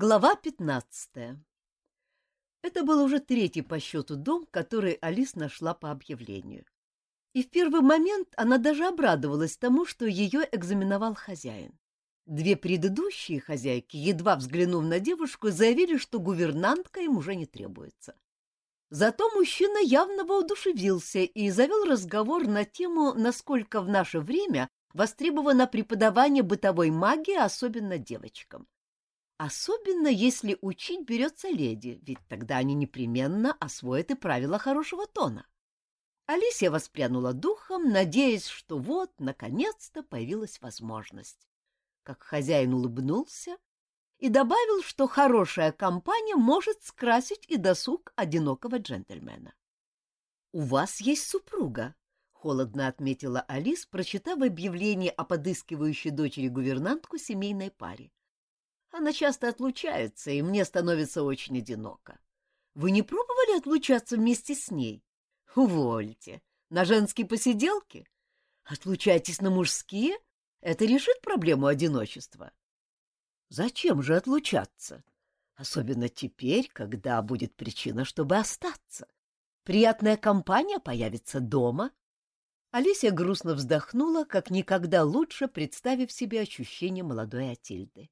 Глава пятнадцатая Это был уже третий по счету дом, который Алис нашла по объявлению. И в первый момент она даже обрадовалась тому, что ее экзаменовал хозяин. Две предыдущие хозяйки, едва взглянув на девушку, заявили, что гувернантка им уже не требуется. Зато мужчина явно воодушевился и завел разговор на тему, насколько в наше время востребовано преподавание бытовой магии, особенно девочкам. Особенно если учить берется леди, ведь тогда они непременно освоят и правила хорошего тона. Алисия воспрянула духом, надеясь, что вот, наконец-то, появилась возможность. Как хозяин улыбнулся и добавил, что хорошая компания может скрасить и досуг одинокого джентльмена. — У вас есть супруга, — холодно отметила Алис, прочитав объявление о подыскивающей дочери гувернантку семейной паре. Она часто отлучается, и мне становится очень одиноко. Вы не пробовали отлучаться вместе с ней? Увольте. На женские посиделки? Отлучайтесь на мужские? Это решит проблему одиночества. Зачем же отлучаться? Особенно теперь, когда будет причина, чтобы остаться. Приятная компания появится дома. Алисия грустно вздохнула, как никогда лучше представив себе ощущение молодой Атильды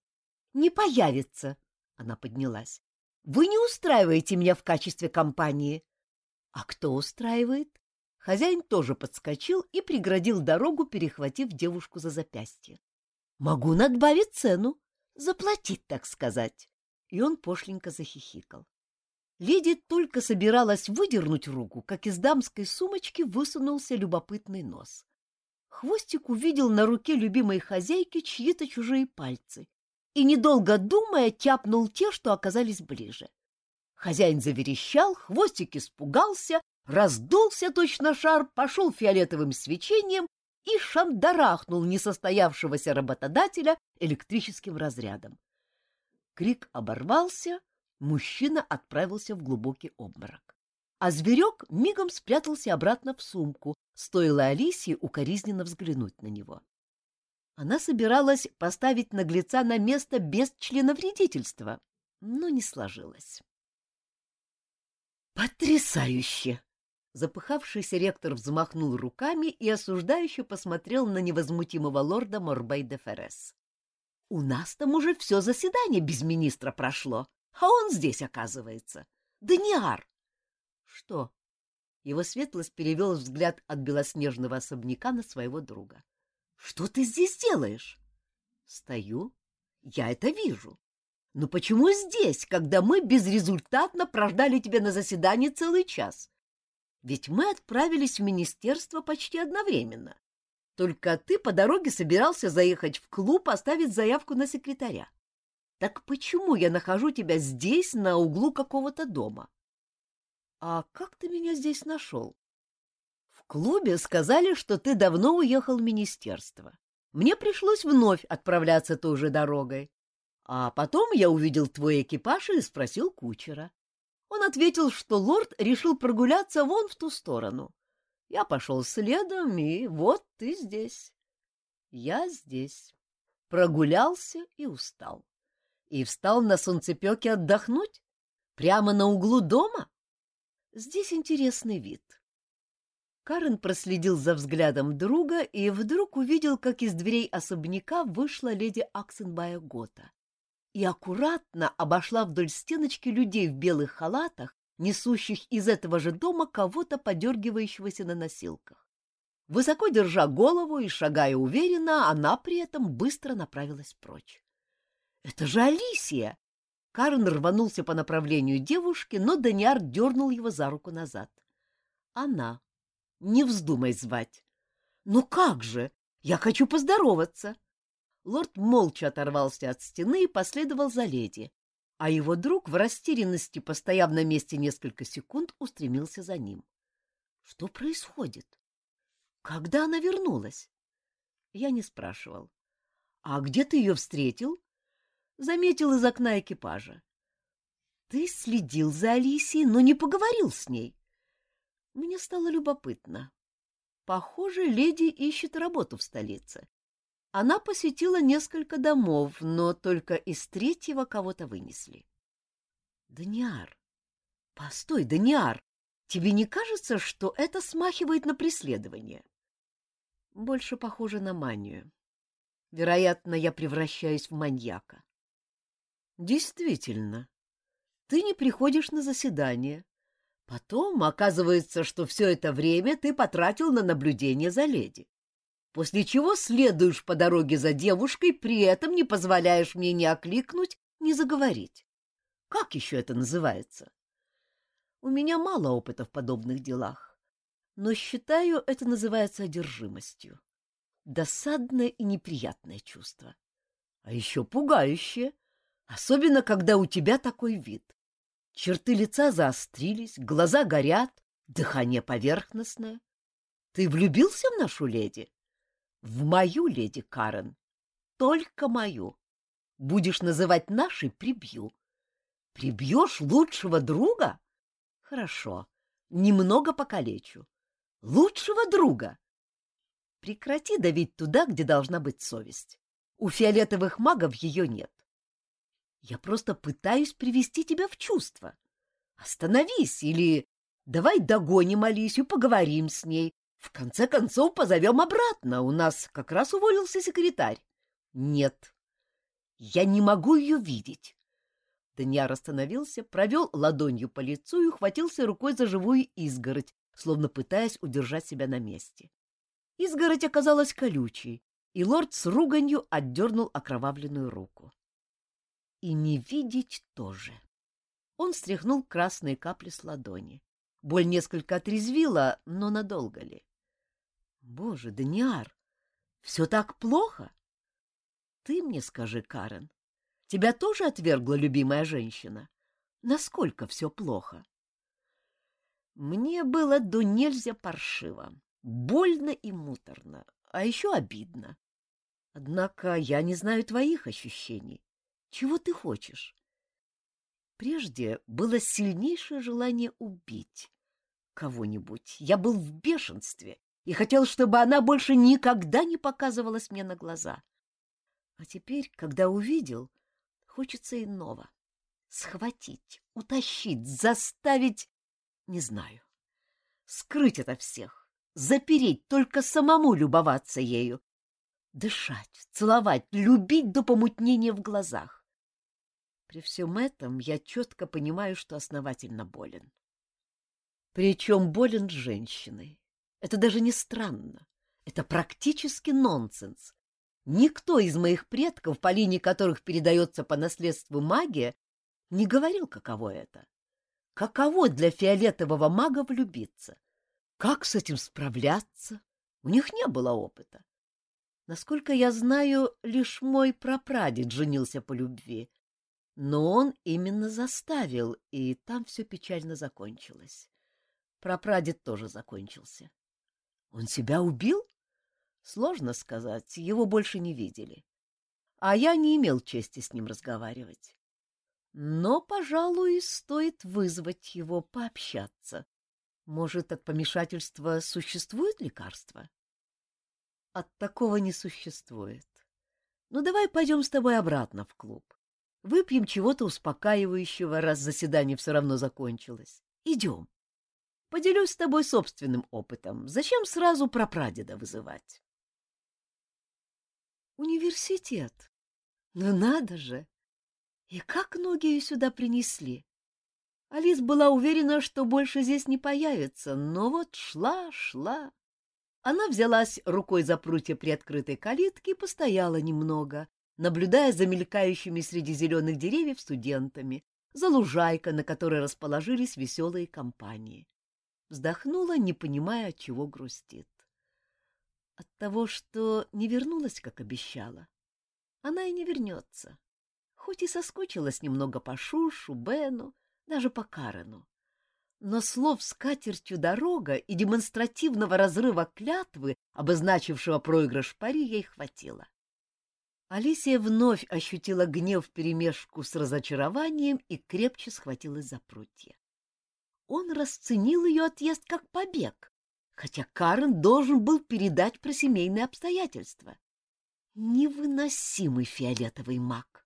не появится. Она поднялась. Вы не устраиваете меня в качестве компании. А кто устраивает? Хозяин тоже подскочил и преградил дорогу, перехватив девушку за запястье. Могу надбавить цену, заплатить, так сказать. И он пошленько захихикал. Леди только собиралась выдернуть руку, как из дамской сумочки высунулся любопытный нос. Хвостик увидел на руке любимой хозяйки чьи-то чужие пальцы и, недолго думая, тяпнул те, что оказались ближе. Хозяин заверещал, хвостик испугался, раздулся точно шар, пошел фиолетовым свечением и шандарахнул несостоявшегося работодателя электрическим разрядом. Крик оборвался, мужчина отправился в глубокий обморок. А зверек мигом спрятался обратно в сумку, стоило Алисии укоризненно взглянуть на него. Она собиралась поставить наглеца на место без членовредительства, но не сложилось. «Потрясающе!» Запыхавшийся ректор взмахнул руками и осуждающе посмотрел на невозмутимого лорда Морбей де Феррес. «У нас там уже все заседание без министра прошло, а он здесь, оказывается. Даниар!» «Что?» Его светлость перевел взгляд от белоснежного особняка на своего друга. Что ты здесь делаешь? Стою. Я это вижу. Но почему здесь, когда мы безрезультатно прождали тебя на заседании целый час? Ведь мы отправились в министерство почти одновременно. Только ты по дороге собирался заехать в клуб, оставить заявку на секретаря. Так почему я нахожу тебя здесь, на углу какого-то дома? А как ты меня здесь нашел? Клубе сказали, что ты давно уехал в министерство. Мне пришлось вновь отправляться той же дорогой. А потом я увидел твой экипаж и спросил кучера. Он ответил, что лорд решил прогуляться вон в ту сторону. Я пошел следом, и вот ты здесь. Я здесь. Прогулялся и устал. И встал на солнцепеке отдохнуть? Прямо на углу дома? Здесь интересный вид. Карен проследил за взглядом друга и вдруг увидел, как из дверей особняка вышла леди Аксенбая Гота и аккуратно обошла вдоль стеночки людей в белых халатах, несущих из этого же дома кого-то подергивающегося на носилках. Высоко держа голову и шагая уверенно, она при этом быстро направилась прочь. «Это же Алисия!» Карен рванулся по направлению девушки, но Даниар дернул его за руку назад. «Она», не вздумай звать. Ну как же? Я хочу поздороваться. Лорд молча оторвался от стены и последовал за леди, а его друг в растерянности, постояв на месте несколько секунд, устремился за ним. Что происходит? Когда она вернулась? Я не спрашивал. А где ты ее встретил? Заметил из окна экипажа. Ты следил за Алисией, но не поговорил с ней. Мне стало любопытно. Похоже, леди ищет работу в столице. Она посетила несколько домов, но только из третьего кого-то вынесли. Даниар, постой, Даниар, тебе не кажется, что это смахивает на преследование? Больше похоже на манию. Вероятно, я превращаюсь в маньяка. Действительно, ты не приходишь на заседание. Потом оказывается, что все это время ты потратил на наблюдение за леди. После чего следуешь по дороге за девушкой, при этом не позволяешь мне ни окликнуть, ни заговорить. Как еще это называется? У меня мало опыта в подобных делах, но считаю, это называется одержимостью. Досадное и неприятное чувство. А еще пугающее, особенно когда у тебя такой вид. Черты лица заострились, глаза горят, дыхание поверхностное. Ты влюбился в нашу леди? В мою леди Карен. Только мою. Будешь называть нашей — прибью. Прибьешь лучшего друга? Хорошо, немного покалечу. Лучшего друга? Прекрати давить туда, где должна быть совесть. У фиолетовых магов ее нет. Я просто пытаюсь привести тебя в чувство. Остановись или давай догоним Алисию, поговорим с ней. В конце концов позовем обратно. У нас как раз уволился секретарь. Нет, я не могу ее видеть. Даниар остановился, провел ладонью по лицу и ухватился рукой за живую изгородь, словно пытаясь удержать себя на месте. Изгородь оказалась колючей, и лорд с руганью отдернул окровавленную руку. И не видеть тоже. Он стряхнул красные капли с ладони. Боль несколько отрезвила, но надолго ли? Боже, Даниар, все так плохо? Ты мне скажи, Карен, тебя тоже отвергла любимая женщина? Насколько все плохо? Мне было до нельзя паршиво, больно и муторно, а еще обидно. Однако я не знаю твоих ощущений. Чего ты хочешь? Прежде было сильнейшее желание убить кого-нибудь. Я был в бешенстве и хотел, чтобы она больше никогда не показывалась мне на глаза. А теперь, когда увидел, хочется иного. Схватить, утащить, заставить... Не знаю. Скрыть от всех, запереть, только самому любоваться ею. Дышать, целовать, любить до помутнения в глазах. При всем этом я четко понимаю, что основательно болен. Причем болен женщиной. Это даже не странно. Это практически нонсенс. Никто из моих предков, по линии которых передается по наследству магия, не говорил, каково это. Каково для фиолетового мага влюбиться? Как с этим справляться? У них не было опыта. Насколько я знаю, лишь мой прапрадед женился по любви, но он именно заставил, и там все печально закончилось. Прапрадед тоже закончился. Он себя убил? Сложно сказать, его больше не видели. А я не имел чести с ним разговаривать. Но, пожалуй, стоит вызвать его пообщаться. Может, от помешательства существует лекарство? От такого не существует. Ну, давай пойдем с тобой обратно в клуб. Выпьем чего-то успокаивающего, раз заседание все равно закончилось. Идем. Поделюсь с тобой собственным опытом. Зачем сразу про прадеда вызывать? Университет. Ну надо же! И как ноги ее сюда принесли? Алис была уверена, что больше здесь не появится, но вот шла, шла. Она взялась рукой за прутья приоткрытой калитки и постояла немного, наблюдая за мелькающими среди зеленых деревьев студентами, за лужайкой, на которой расположились веселые компании. Вздохнула, не понимая, от чего грустит. От того, что не вернулась, как обещала. Она и не вернется. Хоть и соскучилась немного по Шушу, Бену, даже по Карену. Но слов с катертью дорога и демонстративного разрыва клятвы, обозначившего проигрыш в пари, ей хватило. Алисия вновь ощутила гнев вперемешку с разочарованием и крепче схватилась за прутья. Он расценил ее отъезд как побег, хотя Карен должен был передать про семейные обстоятельства. Невыносимый фиолетовый маг.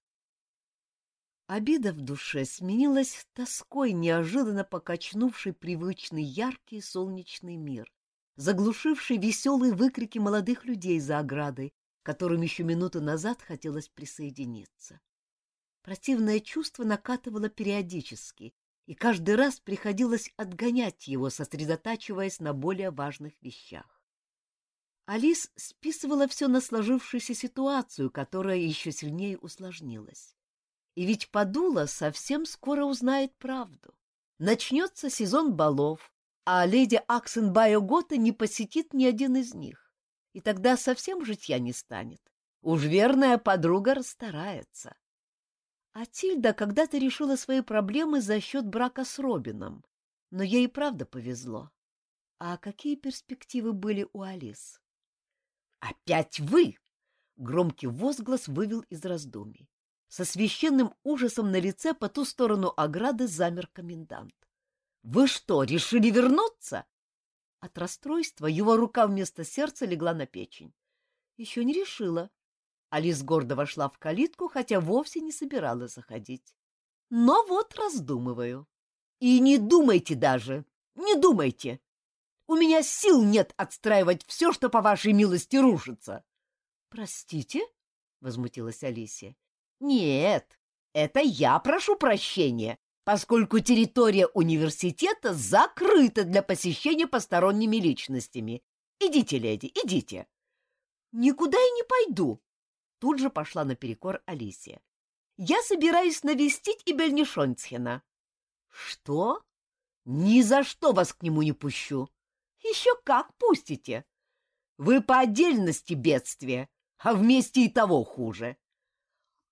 Обида в душе сменилась тоской, неожиданно покачнувший привычный яркий солнечный мир, заглушивший веселые выкрики молодых людей за оградой, которым еще минуту назад хотелось присоединиться. Противное чувство накатывало периодически, и каждый раз приходилось отгонять его, сосредотачиваясь на более важных вещах. Алис списывала все на сложившуюся ситуацию, которая еще сильнее усложнилась. И ведь Подула совсем скоро узнает правду. Начнется сезон балов, а леди Аксенбайо Гота не посетит ни один из них. И тогда совсем житья не станет. Уж верная подруга расстарается. А Тильда когда-то решила свои проблемы за счет брака с Робином, но ей и правда повезло. А какие перспективы были у Алис? «Опять вы!» — громкий возглас вывел из раздумий. Со священным ужасом на лице по ту сторону ограды замер комендант. «Вы что, решили вернуться?» От расстройства его рука вместо сердца легла на печень. «Еще не решила». Алис гордо вошла в калитку, хотя вовсе не собиралась заходить. «Но вот раздумываю. И не думайте даже, не думайте. У меня сил нет отстраивать все, что по вашей милости рушится». «Простите?» — возмутилась Алисия. Нет, это я прошу прощения, поскольку территория университета закрыта для посещения посторонними личностями. Идите, леди, идите. Никуда я не пойду. Тут же пошла наперекор Алисия. Я собираюсь навестить и Бельнишонцхена. Что? Ни за что вас к нему не пущу. Еще как пустите. Вы по отдельности бедствия, а вместе и того хуже.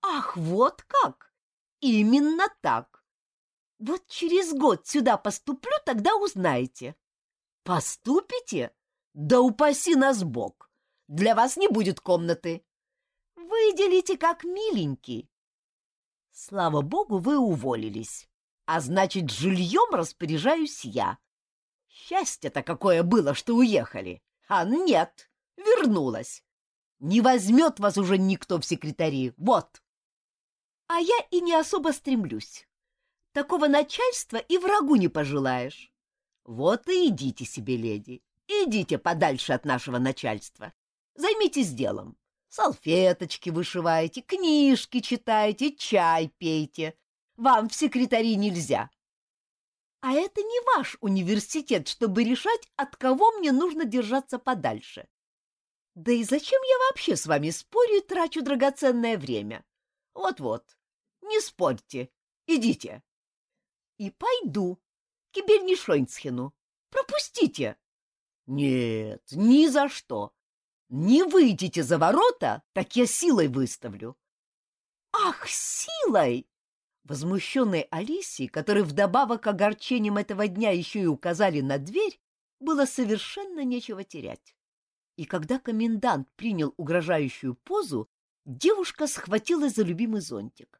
Ах, вот как! Именно так. Вот через год сюда поступлю, тогда узнаете. Поступите? Да упаси нас Бог! Для вас не будет комнаты. Выделите как миленький. Слава Богу, вы уволились. А значит, жильем распоряжаюсь я. Счастье-то какое было, что уехали. А нет, вернулась. Не возьмет вас уже никто в секретари. Вот. А я и не особо стремлюсь. Такого начальства и врагу не пожелаешь. Вот и идите себе, леди, идите подальше от нашего начальства. Займитесь делом. Салфеточки вышиваете, книжки читаете, чай пейте. Вам в секретари нельзя. А это не ваш университет, чтобы решать, от кого мне нужно держаться подальше. Да и зачем я вообще с вами спорю и трачу драгоценное время? Вот-вот, не спорьте. Идите. И пойду к Бельнишойнцхену. Пропустите. Нет, ни за что. Не выйдете за ворота, так я силой выставлю. Ах, силой! Возмущенной Алисии, которой вдобавок к огорчениям этого дня еще и указали на дверь, было совершенно нечего терять. И когда комендант принял угрожающую позу, девушка схватилась за любимый зонтик.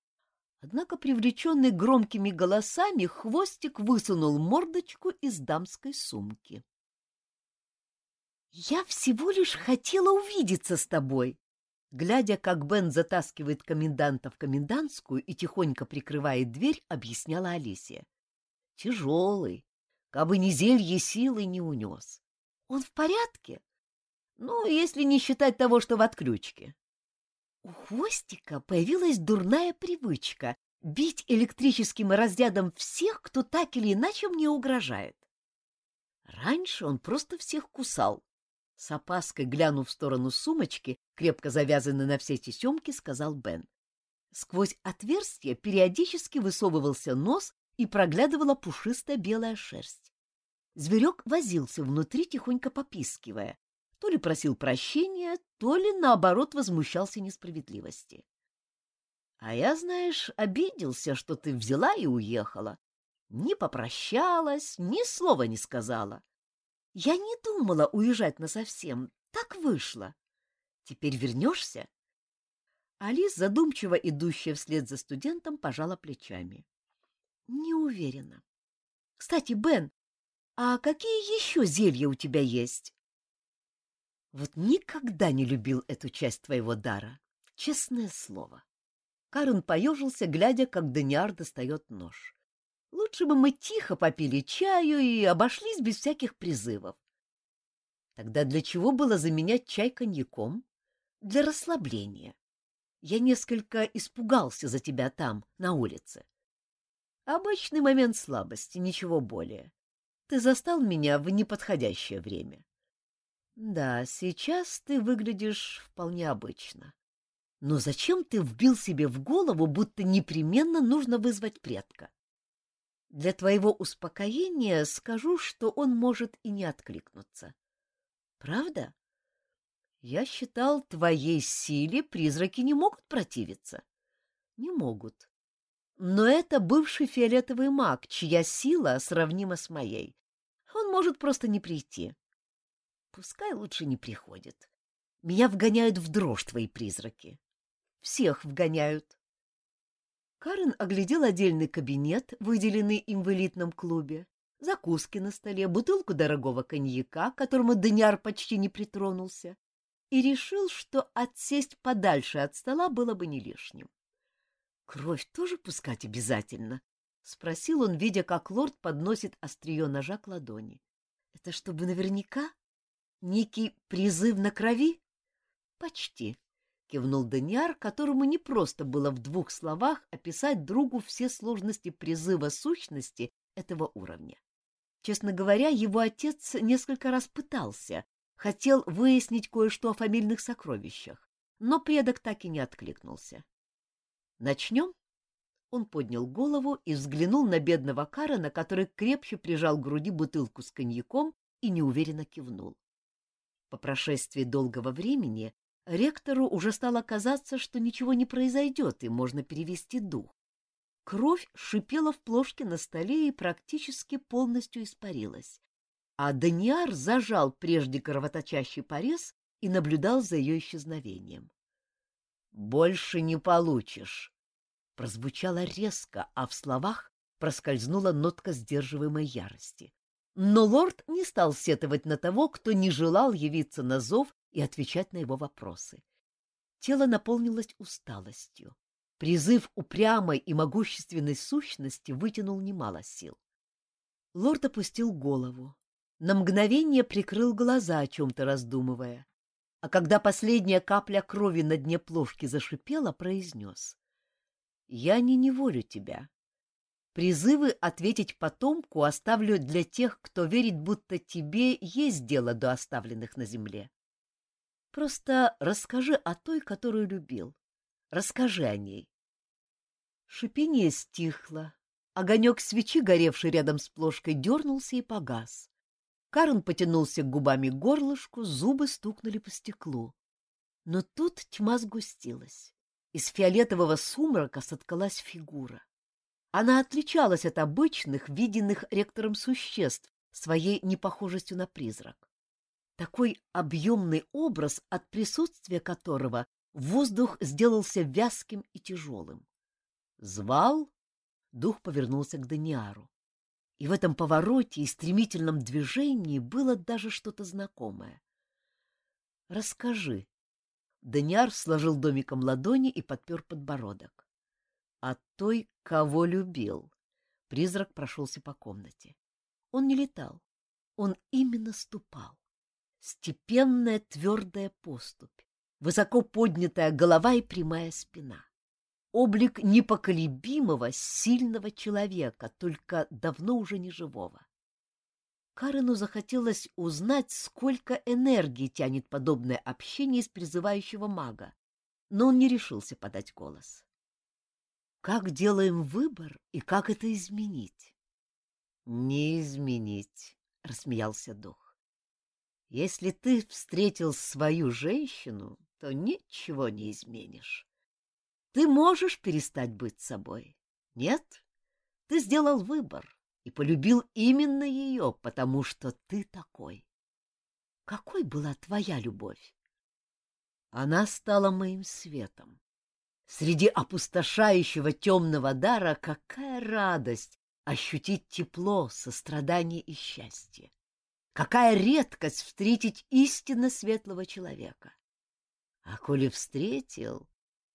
Однако, привлеченный громкими голосами, хвостик высунул мордочку из дамской сумки. «Я всего лишь хотела увидеться с тобой!» Глядя, как Бен затаскивает коменданта в комендантскую и тихонько прикрывает дверь, объясняла Алисия. «Тяжелый, кабы ни зелье силы не унес. Он в порядке? Ну, если не считать того, что в отключке. У Хвостика появилась дурная привычка бить электрическим разрядом всех, кто так или иначе мне угрожает. Раньше он просто всех кусал. С опаской глянув в сторону сумочки, крепко завязанной на все тесемки, сказал Бен. Сквозь отверстие периодически высовывался нос и проглядывала пушистая белая шерсть. Зверек возился внутри, тихонько попискивая, то ли просил прощения, то ли, наоборот, возмущался несправедливости. А я, знаешь, обиделся, что ты взяла и уехала. Не попрощалась, ни слова не сказала. Я не думала уезжать насовсем, так вышло. Теперь вернешься? Алис, задумчиво идущая вслед за студентом, пожала плечами. Не уверена. Кстати, Бен, а какие еще зелья у тебя есть? Вот никогда не любил эту часть твоего дара, честное слово. Карен поежился, глядя, как Даниар достает нож. Лучше бы мы тихо попили чаю и обошлись без всяких призывов. Тогда для чего было заменять чай коньяком? Для расслабления. Я несколько испугался за тебя там, на улице. Обычный момент слабости, ничего более. Ты застал меня в неподходящее время. Да, сейчас ты выглядишь вполне обычно. Но зачем ты вбил себе в голову, будто непременно нужно вызвать предка? Для твоего успокоения скажу, что он может и не откликнуться. Правда? Я считал, твоей силе призраки не могут противиться. Не могут. Но это бывший фиолетовый маг, чья сила сравнима с моей. Он может просто не прийти. Пускай лучше не приходит. Меня вгоняют в дрожь твои призраки. Всех вгоняют. Карен оглядел отдельный кабинет, выделенный им в элитном клубе, закуски на столе, бутылку дорогого коньяка, к которому Даниар почти не притронулся, и решил, что отсесть подальше от стола было бы не лишним. «Кровь тоже пускать обязательно?» — спросил он, видя, как лорд подносит острие ножа к ладони. «Это чтобы наверняка? Некий призыв на крови?» «Почти», — кивнул Даниар, которому не просто было в двух словах описать другу все сложности призыва сущности этого уровня. Честно говоря, его отец несколько раз пытался, хотел выяснить кое-что о фамильных сокровищах, но предок так и не откликнулся. «Начнем?» Он поднял голову и взглянул на бедного Карена, который крепче прижал к груди бутылку с коньяком и неуверенно кивнул. По прошествии долгого времени Ректору уже стало казаться, что ничего не произойдет, и можно перевести дух. Кровь шипела в плошке на столе и практически полностью испарилась. А Даниар зажал прежде кровоточащий порез и наблюдал за ее исчезновением. «Больше не получишь!» Прозвучало резко, а в словах проскользнула нотка сдерживаемой ярости. Но лорд не стал сетовать на того, кто не желал явиться на зов и отвечать на его вопросы. Тело наполнилось усталостью. Призыв упрямой и могущественной сущности вытянул немало сил. Лорд опустил голову, на мгновение прикрыл глаза, о чем-то раздумывая, а когда последняя капля крови на дне плошки зашипела, произнес. — Я не неволю тебя. Призывы ответить потомку оставлю для тех, кто верит, будто тебе есть дело до оставленных на земле. Просто расскажи о той, которую любил. Расскажи о ней. Шипение стихло. Огонек свечи, горевший рядом с плошкой, дернулся и погас. Карен потянулся губами к горлышку, зубы стукнули по стеклу. Но тут тьма сгустилась. Из фиолетового сумрака соткалась фигура. Она отличалась от обычных, виденных ректором существ, своей непохожестью на призрак такой объемный образ, от присутствия которого воздух сделался вязким и тяжелым. Звал, дух повернулся к Даниару. И в этом повороте и стремительном движении было даже что-то знакомое. «Расскажи». Даниар сложил домиком ладони и подпер подбородок. «О той, кого любил». Призрак прошелся по комнате. Он не летал, он именно ступал степенная твердая поступь, высоко поднятая голова и прямая спина. Облик непоколебимого, сильного человека, только давно уже не живого. Карену захотелось узнать, сколько энергии тянет подобное общение из призывающего мага, но он не решился подать голос. Как делаем выбор и как это изменить? — Не изменить, — рассмеялся дух. Если ты встретил свою женщину, то ничего не изменишь. Ты можешь перестать быть собой. Нет, ты сделал выбор и полюбил именно ее, потому что ты такой. Какой была твоя любовь? Она стала моим светом. Среди опустошающего темного дара какая радость ощутить тепло, сострадание и счастье. Какая редкость встретить истинно светлого человека! А коли встретил,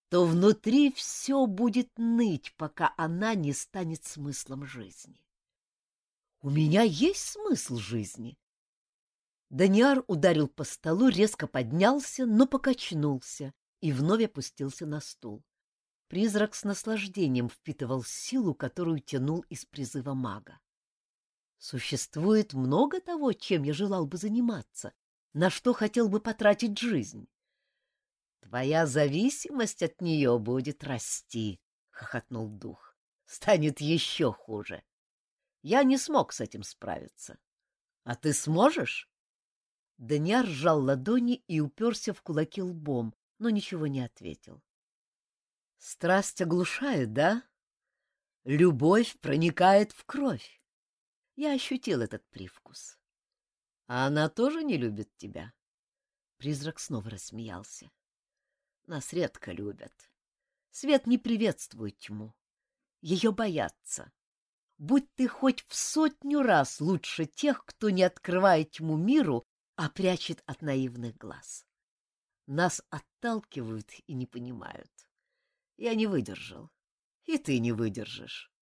то внутри все будет ныть, пока она не станет смыслом жизни. У меня есть смысл жизни. Даниар ударил по столу, резко поднялся, но покачнулся и вновь опустился на стул. Призрак с наслаждением впитывал силу, которую тянул из призыва мага. Существует много того, чем я желал бы заниматься, на что хотел бы потратить жизнь. Твоя зависимость от нее будет расти, — хохотнул дух. Станет еще хуже. Я не смог с этим справиться. А ты сможешь? Даниар сжал ладони и уперся в кулаки лбом, но ничего не ответил. Страсть оглушает, да? Любовь проникает в кровь. Я ощутил этот привкус. А она тоже не любит тебя? Призрак снова рассмеялся. Нас редко любят. Свет не приветствует тьму. Ее боятся. Будь ты хоть в сотню раз лучше тех, кто не открывает тьму миру, а прячет от наивных глаз. Нас отталкивают и не понимают. Я не выдержал. И ты не выдержишь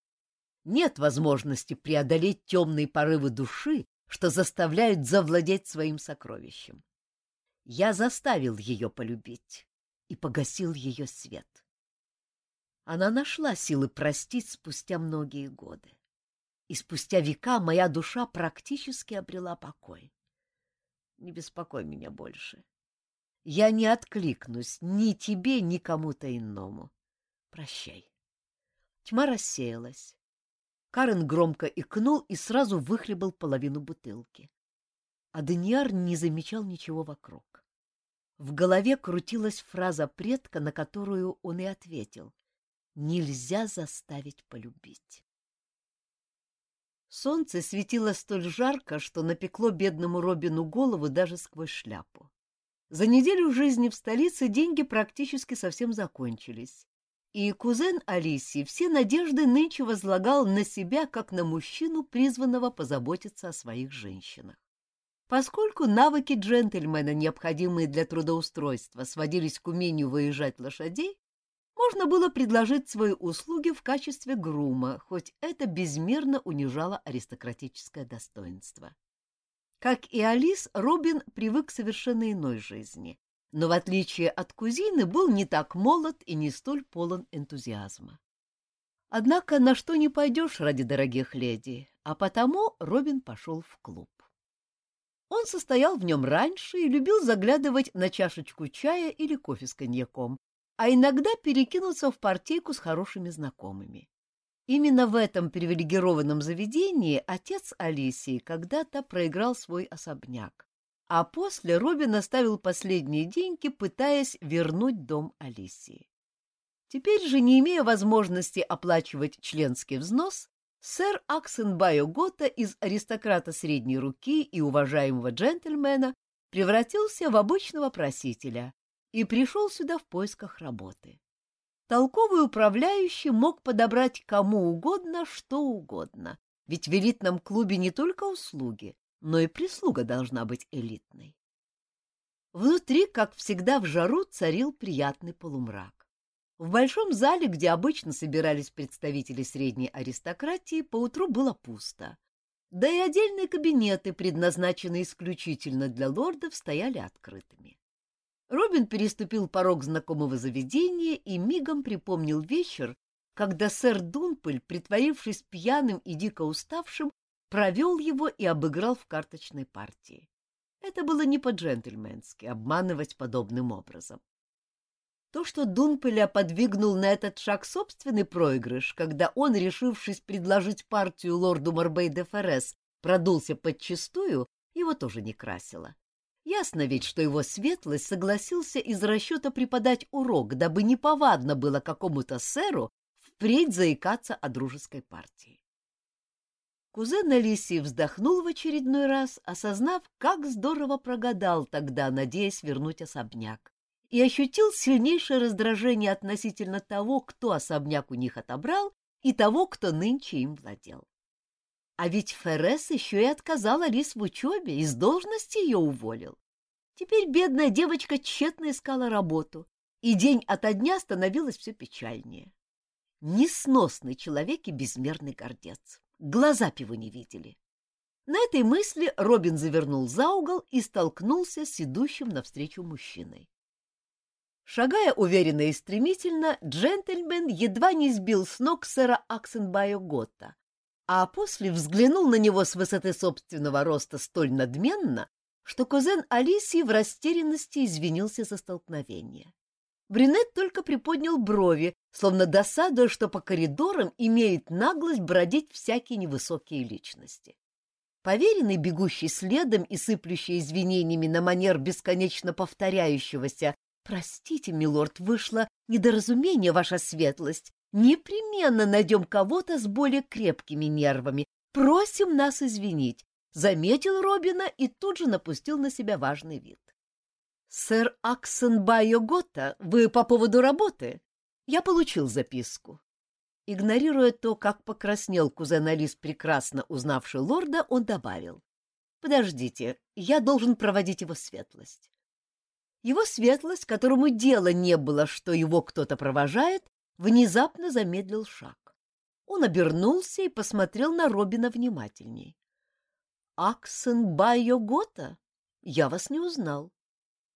нет возможности преодолеть темные порывы души, что заставляют завладеть своим сокровищем. Я заставил ее полюбить и погасил ее свет. Она нашла силы простить спустя многие годы. И спустя века моя душа практически обрела покой. Не беспокой меня больше. Я не откликнусь ни тебе, ни кому-то иному. Прощай. Тьма рассеялась. Карен громко икнул и сразу выхлебал половину бутылки. А Даниар не замечал ничего вокруг. В голове крутилась фраза предка, на которую он и ответил. «Нельзя заставить полюбить». Солнце светило столь жарко, что напекло бедному Робину голову даже сквозь шляпу. За неделю жизни в столице деньги практически совсем закончились, и кузен Алисии все надежды нынче возлагал на себя, как на мужчину, призванного позаботиться о своих женщинах. Поскольку навыки джентльмена, необходимые для трудоустройства, сводились к умению выезжать лошадей, можно было предложить свои услуги в качестве грума, хоть это безмерно унижало аристократическое достоинство. Как и Алис, Робин привык к совершенно иной жизни, но, в отличие от кузины, был не так молод и не столь полон энтузиазма. Однако на что не пойдешь ради дорогих леди, а потому Робин пошел в клуб. Он состоял в нем раньше и любил заглядывать на чашечку чая или кофе с коньяком, а иногда перекинуться в партийку с хорошими знакомыми. Именно в этом привилегированном заведении отец Алисии когда-то проиграл свой особняк, а после Робин оставил последние деньги, пытаясь вернуть дом Алисии. Теперь же, не имея возможности оплачивать членский взнос, сэр Аксенбайо Гота из аристократа средней руки и уважаемого джентльмена превратился в обычного просителя и пришел сюда в поисках работы. Толковый управляющий мог подобрать кому угодно что угодно, ведь в элитном клубе не только услуги, но и прислуга должна быть элитной. Внутри, как всегда в жару, царил приятный полумрак. В большом зале, где обычно собирались представители средней аристократии, поутру было пусто. Да и отдельные кабинеты, предназначенные исключительно для лордов, стояли открытыми. Робин переступил порог знакомого заведения и мигом припомнил вечер, когда сэр Дунпель, притворившись пьяным и дико уставшим, провел его и обыграл в карточной партии. Это было не по-джентльменски обманывать подобным образом. То, что Дунпеля подвигнул на этот шаг собственный проигрыш, когда он, решившись предложить партию лорду Морбей де Феррес, продулся подчистую, его тоже не красило. Ясно ведь, что его светлость согласился из расчета преподать урок, дабы неповадно было какому-то сэру впредь заикаться о дружеской партии. Кузен Алисии вздохнул в очередной раз, осознав, как здорово прогадал тогда, надеясь вернуть особняк, и ощутил сильнейшее раздражение относительно того, кто особняк у них отобрал, и того, кто нынче им владел. А ведь Феррес еще и отказал Алис в учебе, из должности ее уволил. Теперь бедная девочка тщетно искала работу, и день ото дня становилось все печальнее. Несносный человек и безмерный гордец. Глаза пиву не видели. На этой мысли Робин завернул за угол и столкнулся с идущим навстречу мужчиной. Шагая уверенно и стремительно, джентльмен едва не сбил с ног сэра Аксенбайо Готта, а после взглянул на него с высоты собственного роста столь надменно, что кузен Алисии в растерянности извинился за столкновение. Брюнет только приподнял брови, словно досадуя, что по коридорам имеет наглость бродить всякие невысокие личности. Поверенный, бегущий следом и сыплющий извинениями на манер бесконечно повторяющегося «Простите, милорд, вышло недоразумение, ваша светлость. Непременно найдем кого-то с более крепкими нервами. Просим нас извинить», — заметил Робина и тут же напустил на себя важный вид. «Сэр Аксон Байо вы по поводу работы?» «Я получил записку». Игнорируя то, как покраснел кузен Алис, прекрасно узнавший лорда, он добавил. «Подождите, я должен проводить его светлость». Его светлость, которому дела не было, что его кто-то провожает, внезапно замедлил шаг. Он обернулся и посмотрел на Робина внимательней. «Аксен Байо Гота? Я вас не узнал».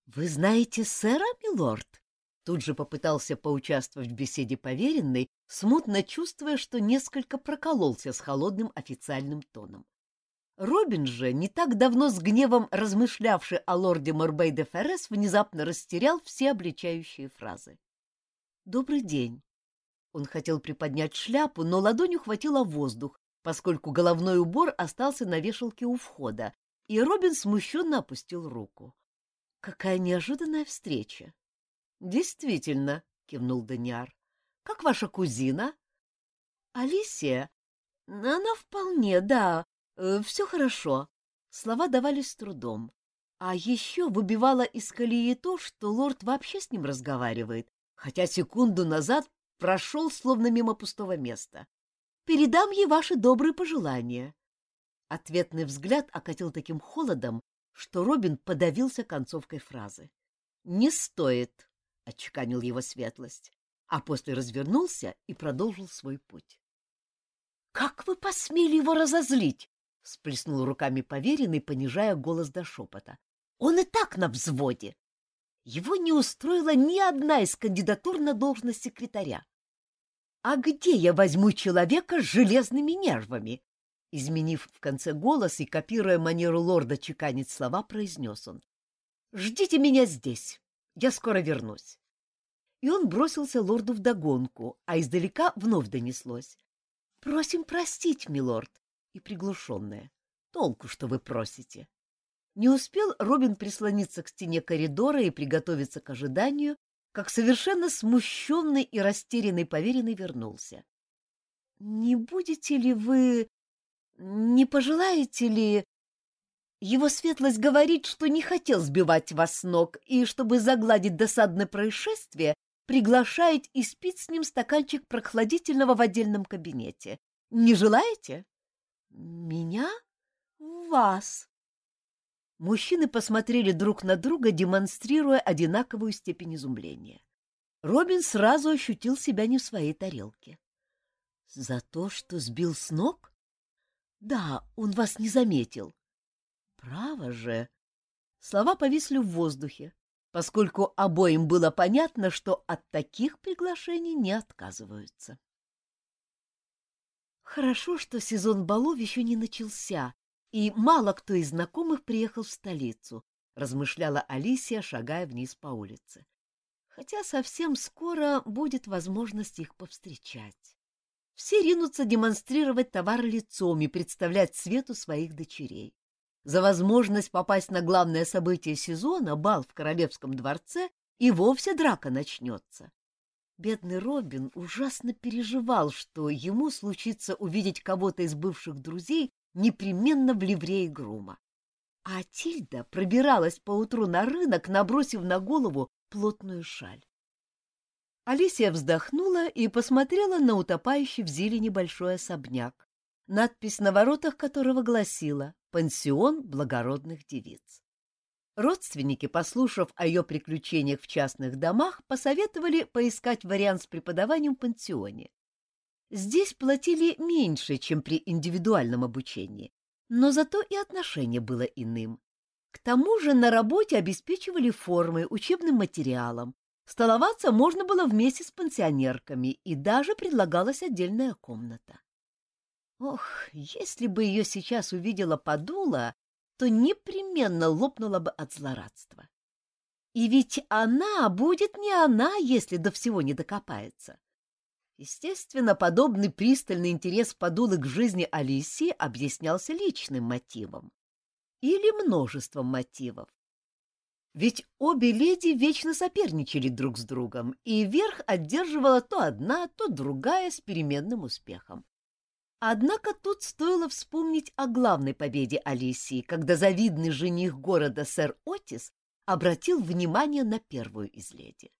«Вы знаете сэра, милорд?» Тут же попытался поучаствовать в беседе поверенный, смутно чувствуя, что несколько прокололся с холодным официальным тоном. Робин же, не так давно с гневом размышлявший о лорде Морбей де Феррес, внезапно растерял все обличающие фразы. «Добрый день». Он хотел приподнять шляпу, но ладонью хватило воздух, поскольку головной убор остался на вешалке у входа, и Робин смущенно опустил руку. Какая неожиданная встреча. Действительно, кивнул Даниар. Как ваша кузина? Алисия? Она вполне, да. Э, все хорошо. Слова давались с трудом. А еще выбивало из колеи то, что лорд вообще с ним разговаривает, хотя секунду назад прошел словно мимо пустого места. Передам ей ваши добрые пожелания. Ответный взгляд окатил таким холодом, что Робин подавился концовкой фразы. «Не стоит», — отчеканил его светлость, а после развернулся и продолжил свой путь. «Как вы посмели его разозлить?» — сплеснул руками поверенный, понижая голос до шепота. «Он и так на взводе. Его не устроила ни одна из кандидатур на должность секретаря. А где я возьму человека с железными нервами? Изменив в конце голос и копируя манеру лорда чеканить слова, произнес он. «Ждите меня здесь, я скоро вернусь». И он бросился лорду вдогонку, а издалека вновь донеслось. «Просим простить, милорд!» И приглушенное. «Толку, что вы просите!» Не успел Робин прислониться к стене коридора и приготовиться к ожиданию, как совершенно смущенный и растерянный поверенный вернулся. — Не будете ли вы не пожелаете ли... Его светлость говорит, что не хотел сбивать вас с ног, и, чтобы загладить досадное происшествие, приглашает испить с ним стаканчик прохладительного в отдельном кабинете. Не желаете? Меня? Вас. Мужчины посмотрели друг на друга, демонстрируя одинаковую степень изумления. Робин сразу ощутил себя не в своей тарелке. За то, что сбил с ног? Да, он вас не заметил. Право же. Слова повисли в воздухе, поскольку обоим было понятно, что от таких приглашений не отказываются. Хорошо, что сезон балов еще не начался, и мало кто из знакомых приехал в столицу, размышляла Алисия, шагая вниз по улице. Хотя совсем скоро будет возможность их повстречать все ринутся демонстрировать товар лицом и представлять свету своих дочерей. За возможность попасть на главное событие сезона, бал в королевском дворце, и вовсе драка начнется. Бедный Робин ужасно переживал, что ему случится увидеть кого-то из бывших друзей непременно в ливрее грума. А Тильда пробиралась поутру на рынок, набросив на голову плотную шаль. Алисия вздохнула и посмотрела на утопающий в зелени большой особняк, надпись на воротах которого гласила «Пансион благородных девиц». Родственники, послушав о ее приключениях в частных домах, посоветовали поискать вариант с преподаванием в пансионе. Здесь платили меньше, чем при индивидуальном обучении, но зато и отношение было иным. К тому же на работе обеспечивали формой, учебным материалом. Столоваться можно было вместе с пансионерками, и даже предлагалась отдельная комната. Ох, если бы ее сейчас увидела подула, то непременно лопнула бы от злорадства. И ведь она будет не она, если до всего не докопается. Естественно, подобный пристальный интерес Подулы к жизни Алисии объяснялся личным мотивом или множеством мотивов. Ведь обе леди вечно соперничали друг с другом, и верх одерживала то одна, то другая с переменным успехом. Однако тут стоило вспомнить о главной победе Алисии, когда завидный жених города сэр Отис обратил внимание на первую из леди.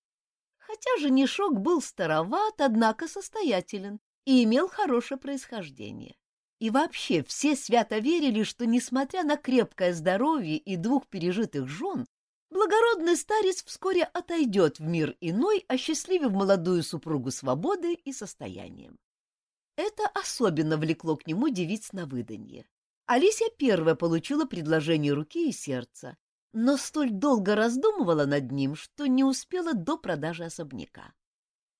Хотя женишок был староват, однако состоятелен и имел хорошее происхождение. И вообще все свято верили, что, несмотря на крепкое здоровье и двух пережитых жен, благородный старец вскоре отойдет в мир иной, осчастливив молодую супругу свободой и состоянием. Это особенно влекло к нему девиц на выданье. Алисия первая получила предложение руки и сердца, но столь долго раздумывала над ним, что не успела до продажи особняка.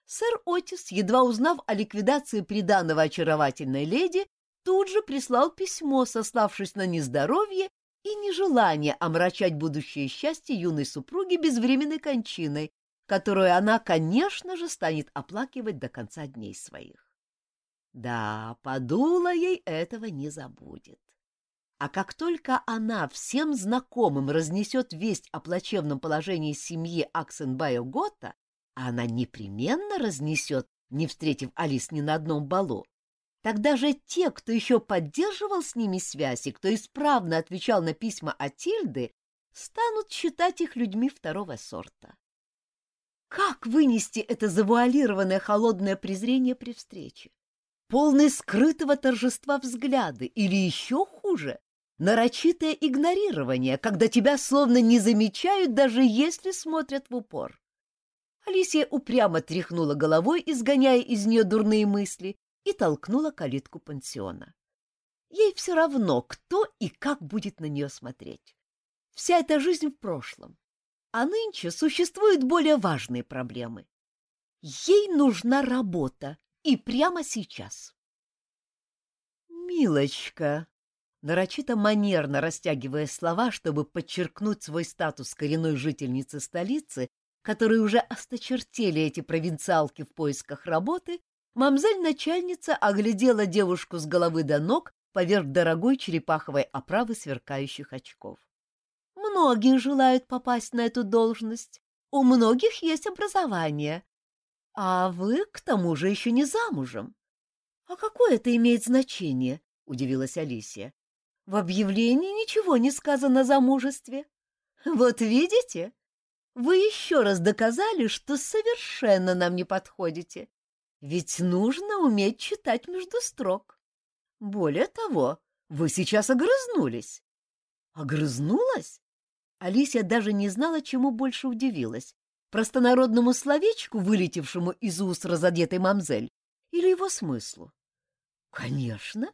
Сэр Отис, едва узнав о ликвидации приданного очаровательной леди, тут же прислал письмо, сославшись на нездоровье и нежелание омрачать будущее счастье юной супруги безвременной кончиной, которую она, конечно же, станет оплакивать до конца дней своих. Да, подула ей этого не забудет. А как только она всем знакомым разнесет весть о плачевном положении семьи Аксенбайо Гота, а она непременно разнесет, не встретив Алис ни на одном балу, тогда же те, кто еще поддерживал с ними связь и кто исправно отвечал на письма Атильды, станут считать их людьми второго сорта. Как вынести это завуалированное холодное презрение при встрече? полный скрытого торжества взгляды, или еще хуже, нарочитое игнорирование, когда тебя словно не замечают, даже если смотрят в упор. Алисия упрямо тряхнула головой, изгоняя из нее дурные мысли, и толкнула калитку пансиона. Ей все равно, кто и как будет на нее смотреть. Вся эта жизнь в прошлом. А нынче существуют более важные проблемы. Ей нужна работа, и прямо сейчас. «Милочка!» Нарочито манерно растягивая слова, чтобы подчеркнуть свой статус коренной жительницы столицы, которые уже осточертели эти провинциалки в поисках работы, мамзель-начальница оглядела девушку с головы до ног поверх дорогой черепаховой оправы сверкающих очков. Многие желают попасть на эту должность. У многих есть образование, — А вы, к тому же, еще не замужем. — А какое это имеет значение? — удивилась Алисия. — В объявлении ничего не сказано о замужестве. Вот видите? Вы еще раз доказали, что совершенно нам не подходите. Ведь нужно уметь читать между строк. Более того, вы сейчас огрызнулись. Огрызнулась? Алисия даже не знала, чему больше удивилась простонародному словечку, вылетевшему из уст разодетой мамзель, или его смыслу? Конечно.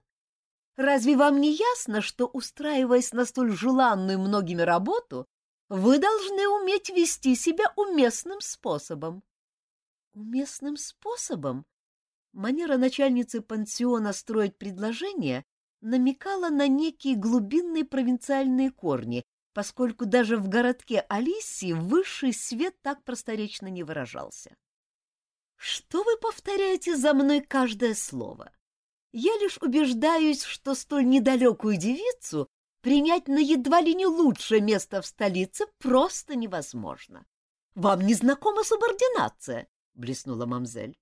Разве вам не ясно, что, устраиваясь на столь желанную многими работу, вы должны уметь вести себя уместным способом? Уместным способом? Манера начальницы пансиона строить предложения намекала на некие глубинные провинциальные корни, поскольку даже в городке Алисии высший свет так просторечно не выражался. «Что вы повторяете за мной каждое слово? Я лишь убеждаюсь, что столь недалекую девицу принять на едва ли не лучшее место в столице просто невозможно. Вам не знакома субординация?» — блеснула мамзель.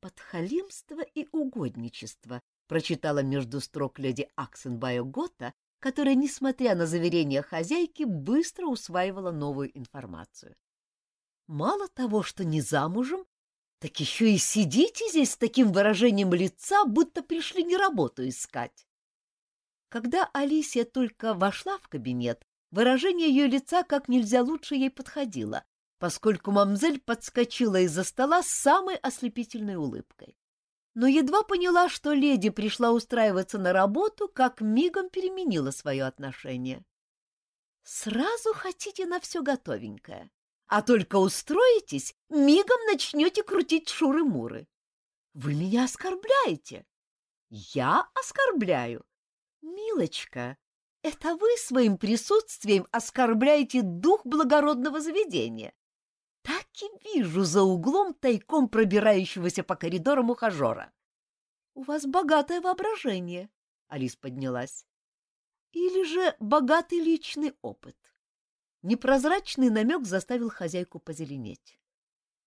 «Подхалимство и угодничество», — прочитала между строк леди Аксенбайо Гота, которая, несмотря на заверения хозяйки, быстро усваивала новую информацию. Мало того, что не замужем, Так еще и сидите здесь с таким выражением лица, будто пришли не работу искать. Когда Алисия только вошла в кабинет, выражение ее лица как нельзя лучше ей подходило, поскольку мамзель подскочила из-за стола с самой ослепительной улыбкой. Но едва поняла, что леди пришла устраиваться на работу, как мигом переменила свое отношение. «Сразу хотите на все готовенькое, а только устроитесь, мигом начнете крутить шуры-муры. Вы меня оскорбляете!» «Я оскорбляю!» «Милочка, это вы своим присутствием оскорбляете дух благородного заведения. Так и вижу за углом тайком пробирающегося по коридорам ухажера. — У вас богатое воображение, — Алис поднялась. — Или же богатый личный опыт. Непрозрачный намек заставил хозяйку позеленеть.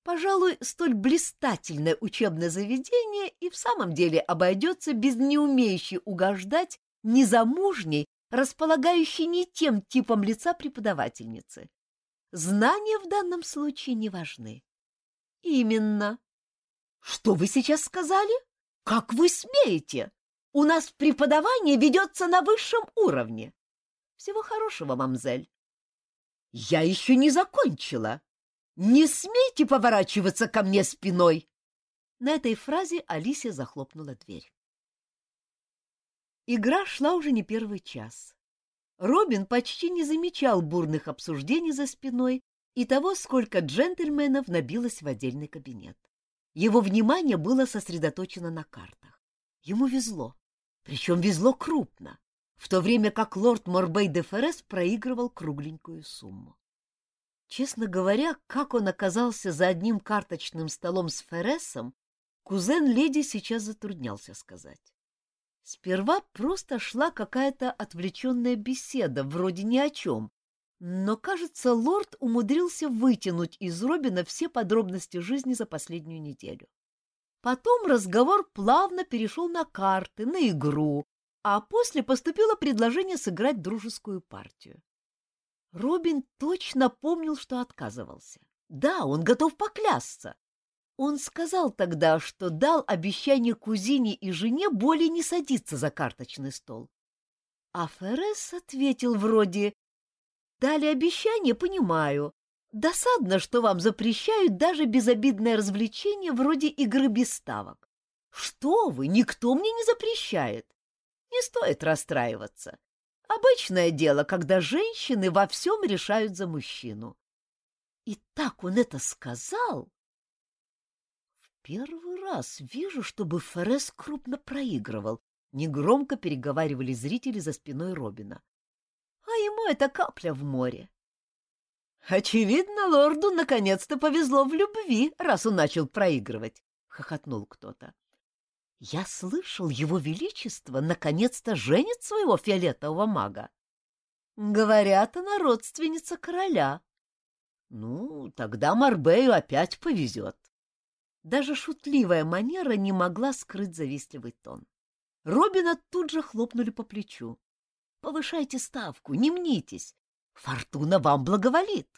Пожалуй, столь блистательное учебное заведение и в самом деле обойдется без неумеющей угождать незамужней, располагающей не тем типом лица преподавательницы. Знания в данном случае не важны. Именно. Что вы сейчас сказали? Как вы смеете? У нас преподавание ведется на высшем уровне. Всего хорошего, мамзель. Я еще не закончила. Не смейте поворачиваться ко мне спиной. На этой фразе Алисия захлопнула дверь. Игра шла уже не первый час. Робин почти не замечал бурных обсуждений за спиной и того, сколько джентльменов набилось в отдельный кабинет. Его внимание было сосредоточено на картах. Ему везло, причем везло крупно, в то время как лорд Морбей де Феррес проигрывал кругленькую сумму. Честно говоря, как он оказался за одним карточным столом с Ферресом, кузен леди сейчас затруднялся сказать. Сперва просто шла какая-то отвлеченная беседа, вроде ни о чем, но, кажется, лорд умудрился вытянуть из Робина все подробности жизни за последнюю неделю. Потом разговор плавно перешел на карты, на игру, а после поступило предложение сыграть дружескую партию. Робин точно помнил, что отказывался. Да, он готов поклясться, он сказал тогда, что дал обещание кузине и жене более не садиться за карточный стол. А Феррес ответил вроде «Дали обещание, понимаю. Досадно, что вам запрещают даже безобидное развлечение вроде игры без ставок. Что вы, никто мне не запрещает. Не стоит расстраиваться. Обычное дело, когда женщины во всем решают за мужчину. И так он это сказал, Первый раз вижу, чтобы Феррес крупно проигрывал. Негромко переговаривали зрители за спиной Робина. А ему это капля в море. Очевидно, лорду наконец-то повезло в любви, раз он начал проигрывать, — хохотнул кто-то. Я слышал, его величество наконец-то женит своего фиолетового мага. Говорят, она родственница короля. Ну, тогда Марбею опять повезет. Даже шутливая манера не могла скрыть завистливый тон. Робина тут же хлопнули по плечу. «Повышайте ставку, не мнитесь. Фортуна вам благоволит».